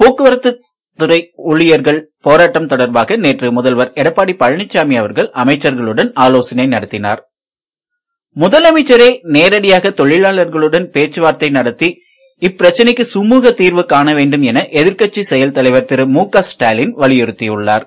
போக்குவரத்து துறை ஊழியர்கள் போராட்டம் தொடர்பாக நேற்று முதல்வர் எடப்பாடி பழனிசாமி அவர்கள் அமைச்சர்களுடன் ஆலோசனை நடத்தினார். முதலமைச்சரே நேரடியாக தொழிலாளர்களுடன் பேச்சுவார்த்தை நடத்தி இப்பிரச்சினைக்கு சுமூக தீர்வு காண வேண்டும் என எதிர்க்கட்சி செயல் தலைவர் திரு மு க ஸ்டாலின் வலியுறுத்தியுள்ளார்.